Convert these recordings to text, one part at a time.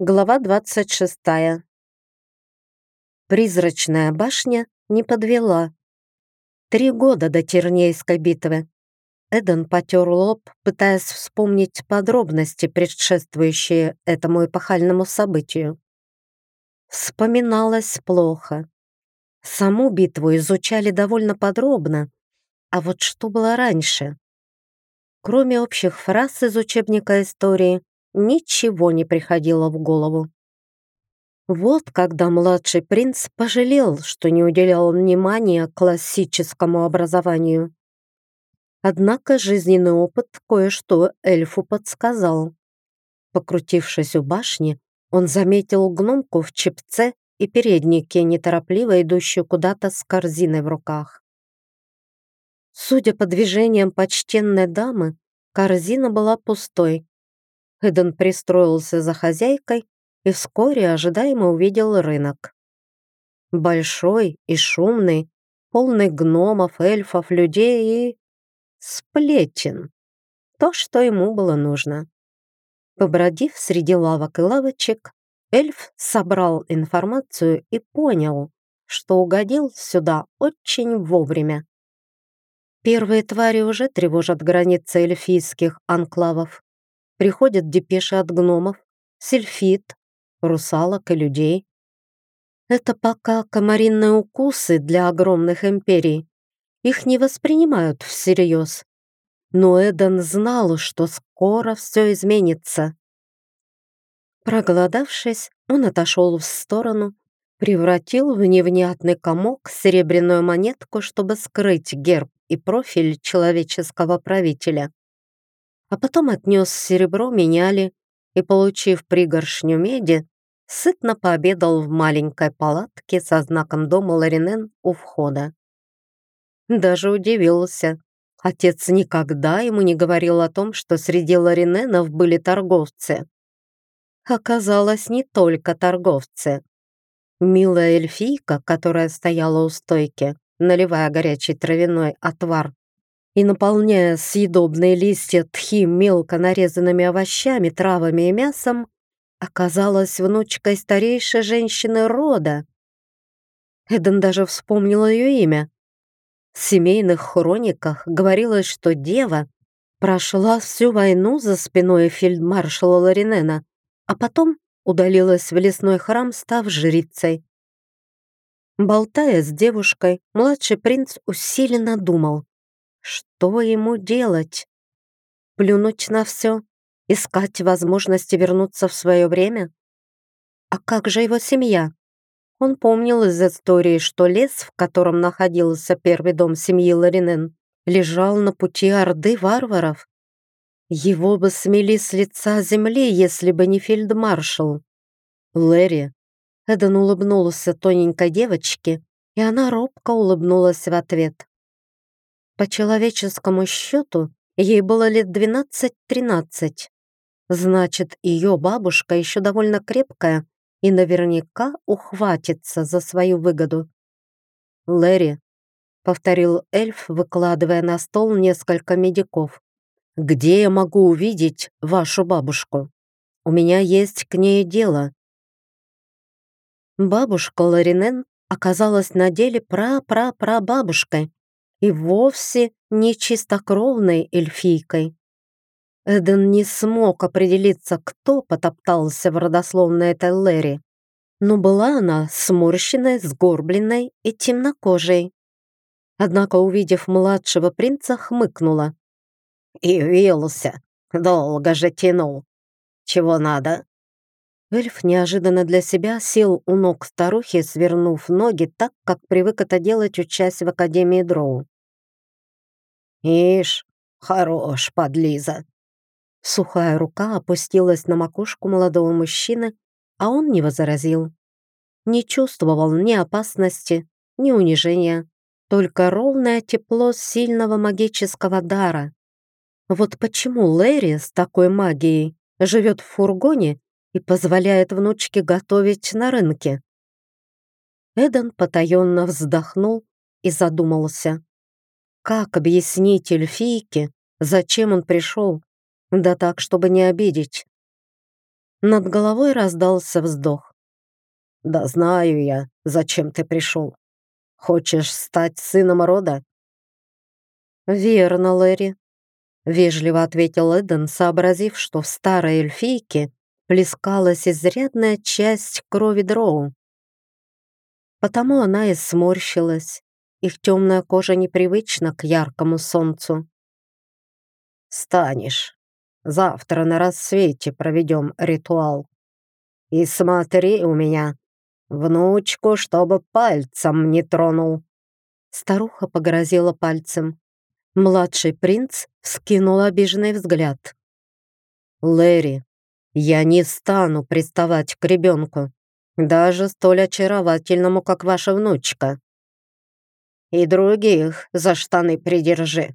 Глава 26. Призрачная башня не подвела. Три года до Тернейской битвы. Эден потер лоб, пытаясь вспомнить подробности, предшествующие этому эпохальному событию. Вспоминалось плохо. Саму битву изучали довольно подробно, а вот что было раньше? Кроме общих фраз из учебника истории, ничего не приходило в голову. Вот когда младший принц пожалел, что не уделял внимания классическому образованию. Однако жизненный опыт кое-что эльфу подсказал. Покрутившись у башни, он заметил гномку в чепце и переднике, неторопливо идущую куда-то с корзиной в руках. Судя по движениям почтенной дамы, корзина была пустой, Эден пристроился за хозяйкой и вскоре ожидаемо увидел рынок. Большой и шумный, полный гномов, эльфов, людей и... сплетен. То, что ему было нужно. Побродив среди лавок и лавочек, эльф собрал информацию и понял, что угодил сюда очень вовремя. Первые твари уже тревожат границы эльфийских анклавов. Приходят депеши от гномов, сельфит, русалок и людей. Это пока комаринные укусы для огромных империй. Их не воспринимают всерьез. Но Эден знал, что скоро все изменится. Проголодавшись, он отошел в сторону, превратил в невнятный комок серебряную монетку, чтобы скрыть герб и профиль человеческого правителя а потом отнес серебро меняли и, получив пригоршню меди, сытно пообедал в маленькой палатке со знаком дома Ларинен у входа. Даже удивился. Отец никогда ему не говорил о том, что среди Лариненов были торговцы. Оказалось, не только торговцы. Милая эльфийка, которая стояла у стойки, наливая горячий травяной отвар и наполняя съедобные листья тхи мелко нарезанными овощами, травами и мясом, оказалась внучкой старейшей женщины рода. Эден даже вспомнил ее имя. В семейных хрониках говорилось, что дева прошла всю войну за спиной фельдмаршала Ларинена, а потом удалилась в лесной храм, став жрицей. Болтая с девушкой, младший принц усиленно думал, что ему делать? Плюнуть на все? Искать возможности вернуться в свое время? А как же его семья? Он помнил из истории, что лес, в котором находился первый дом семьи Ларинен, лежал на пути орды варваров. Его бы смели с лица земли, если бы не фельдмаршал. Лэри. Эден улыбнулся тоненькой девочке, и она робко улыбнулась в ответ. По человеческому счету, ей было лет 12-13. Значит, ее бабушка еще довольно крепкая и наверняка ухватится за свою выгоду. «Лэри», — повторил эльф, выкладывая на стол несколько медиков, «где я могу увидеть вашу бабушку? У меня есть к ней дело». Бабушка Ларинен оказалась на деле пра-пра-прабабушкой, и вовсе не чистокровной эльфийкой. Эден не смог определиться, кто потоптался в родословной этой Лэри, но была она сморщенной, сгорбленной и темнокожей. Однако, увидев младшего принца, хмыкнула. «Явился, долго же тянул. Чего надо?» Эльф неожиданно для себя сел у ног старухи, свернув ноги так, как привык это делать, учась в Академии Дроу. «Ишь, хорош, подлиза!» Сухая рука опустилась на макушку молодого мужчины, а он не возразил. Не чувствовал ни опасности, ни унижения, только ровное тепло сильного магического дара. Вот почему Лэри с такой магией живет в фургоне и позволяет внучке готовить на рынке. Эден потаенно вздохнул и задумался. Как объяснить эльфийке, зачем он пришел? Да так, чтобы не обидеть. Над головой раздался вздох. «Да знаю я, зачем ты пришел. Хочешь стать сыном рода?» «Верно, Лэри», — вежливо ответил Эден, сообразив, что в старой эльфийке плескалась изрядная часть крови дроу. Потому она и сморщилась. Их темная кожа непривычна к яркому солнцу. «Станешь. Завтра на рассвете проведем ритуал. И смотри у меня, внучку, чтобы пальцем не тронул». Старуха погрозила пальцем. Младший принц вскинул обиженный взгляд. «Лэри, я не стану приставать к ребенку, даже столь очаровательному, как ваша внучка. И других за штаны придержи,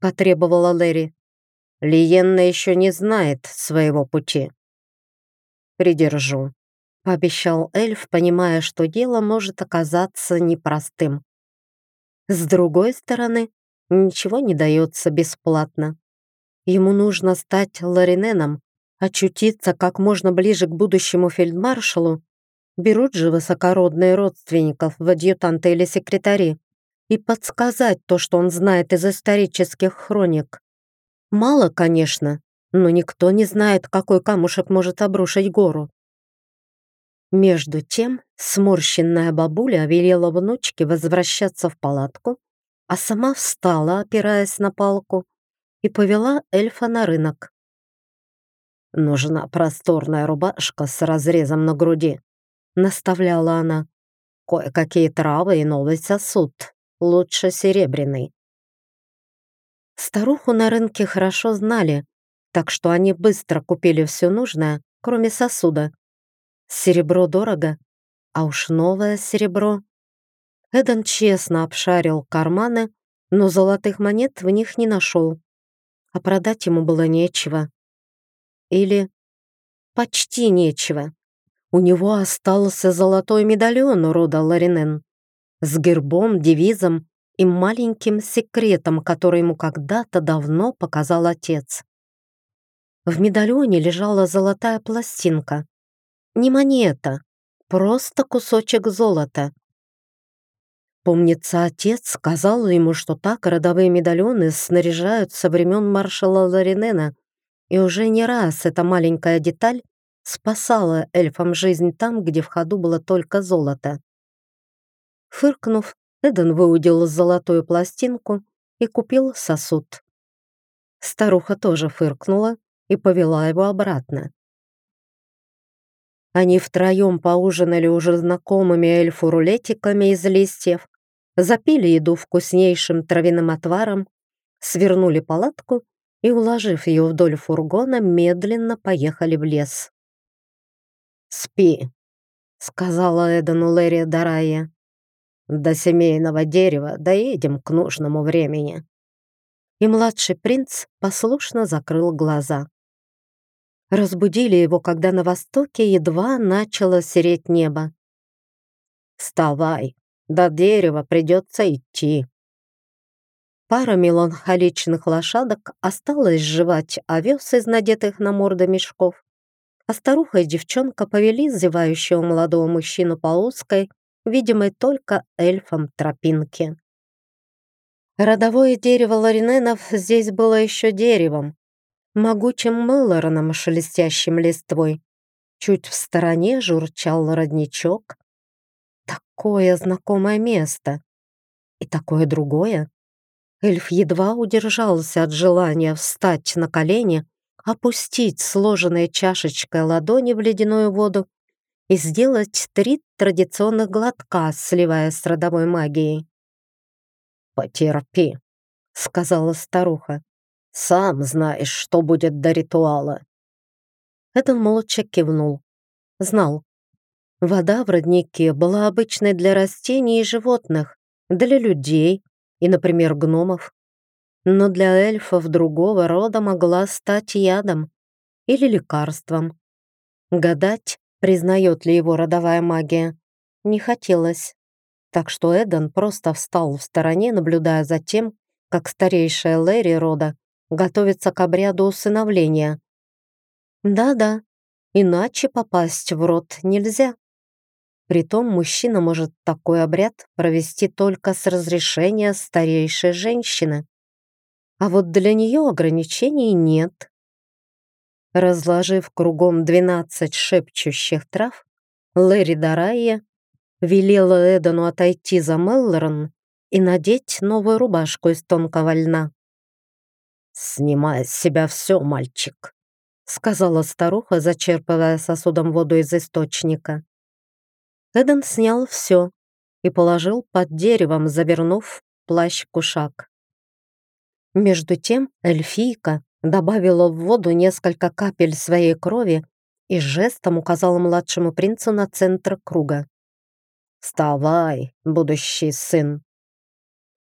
потребовала Лэри. Лиенна еще не знает своего пути. Придержу, пообещал эльф, понимая, что дело может оказаться непростым. С другой стороны, ничего не дается бесплатно. Ему нужно стать Лариненом, очутиться как можно ближе к будущему фельдмаршалу, берут же высокородные родственников в адъютанты или секретари, и подсказать то, что он знает из исторических хроник. Мало, конечно, но никто не знает, какой камушек может обрушить гору. Между тем, сморщенная бабуля велела внучке возвращаться в палатку, а сама встала, опираясь на палку, и повела эльфа на рынок. «Нужна просторная рубашка с разрезом на груди», — наставляла она. «Кое-какие травы и новый сосуд, лучше серебряный». Старуху на рынке хорошо знали, так что они быстро купили все нужное, кроме сосуда. Серебро дорого, а уж новое серебро. Эден честно обшарил карманы, но золотых монет в них не нашел, а продать ему было нечего. Или почти нечего. У него остался золотой медальон рода Ларинен с гербом, девизом и маленьким секретом, который ему когда-то давно показал отец. В медальоне лежала золотая пластинка. Не монета, просто кусочек золота. Помнится, отец сказал ему, что так родовые медальоны снаряжают со времен маршала Ларинена, и уже не раз эта маленькая деталь спасала эльфам жизнь там, где в ходу было только золото. Фыркнув, Эден выудил золотую пластинку и купил сосуд. Старуха тоже фыркнула и повела его обратно. Они втроем поужинали уже знакомыми эльфу рулетиками из листьев, запили еду вкуснейшим травяным отваром, свернули палатку и, уложив ее вдоль фургона, медленно поехали в лес. «Спи», — сказала Эдану Лэри Дарая. «До семейного дерева доедем к нужному времени». И младший принц послушно закрыл глаза. Разбудили его, когда на востоке едва начало сереть небо. «Вставай, до дерева придется идти», Пара меланхоличных лошадок осталась жевать овес из надетых на морды мешков, а старуха и девчонка повели зевающего молодого мужчину по узкой, видимой только эльфам тропинке. Родовое дерево Лариненов здесь было еще деревом, могучим мылороном, шелестящим листвой. Чуть в стороне журчал родничок. Такое знакомое место. И такое другое. Эльф едва удержался от желания встать на колени, опустить сложенной чашечкой ладони в ледяную воду и сделать три традиционных глотка, сливаясь с родовой магией. «Потерпи», — сказала старуха. «Сам знаешь, что будет до ритуала». Эден молча кивнул. Знал. Вода в роднике была обычной для растений и животных, для людей, и, например, гномов. Но для эльфов другого рода могла стать ядом или лекарством. Гадать, признает ли его родовая магия, не хотелось. Так что Эден просто встал в стороне, наблюдая за тем, как старейшая Лэри рода готовится к обряду усыновления. Да-да, Иначе попасть в рот нельзя. Притом мужчина может такой обряд провести только с разрешения старейшей женщины. А вот для нее ограничений нет. Разложив кругом 12 шепчущих трав, Лэри Дарайя велела Эдану отойти за Меллорн и надеть новую рубашку из тонкого льна. «Снимай с себя все, мальчик», сказала старуха, зачерпывая сосудом воду из источника. Эден снял все и положил под деревом, завернув плащ-кушак. Между тем эльфийка добавила в воду несколько капель своей крови и жестом указала младшему принцу на центр круга. «Вставай, будущий сын!»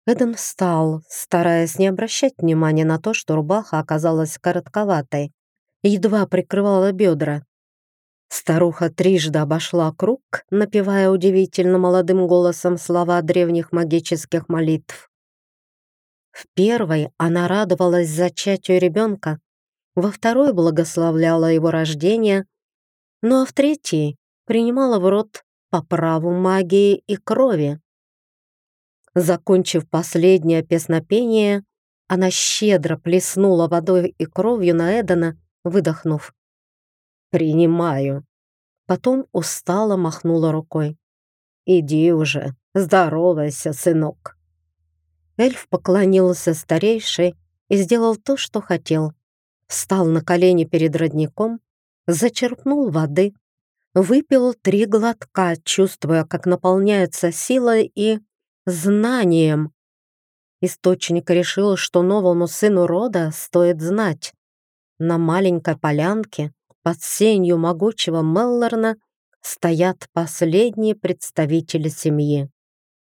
Эден встал, стараясь не обращать внимания на то, что рубаха оказалась коротковатой едва прикрывала бедра. Старуха трижды обошла круг, напевая удивительно молодым голосом слова древних магических молитв. В первой она радовалась зачатию ребенка, во второй благословляла его рождение, ну а в третьей принимала в рот по праву магии и крови. Закончив последнее песнопение, она щедро плеснула водой и кровью на Эдена выдохнув. «Принимаю». Потом устало махнула рукой. «Иди уже, здоровайся, сынок». Эльф поклонился старейшей и сделал то, что хотел. Встал на колени перед родником, зачерпнул воды, выпил три глотка, чувствуя, как наполняется силой и знанием. Источник решил, что новому сыну рода стоит знать. На маленькой полянке под сенью могучего Меллорна стоят последние представители семьи.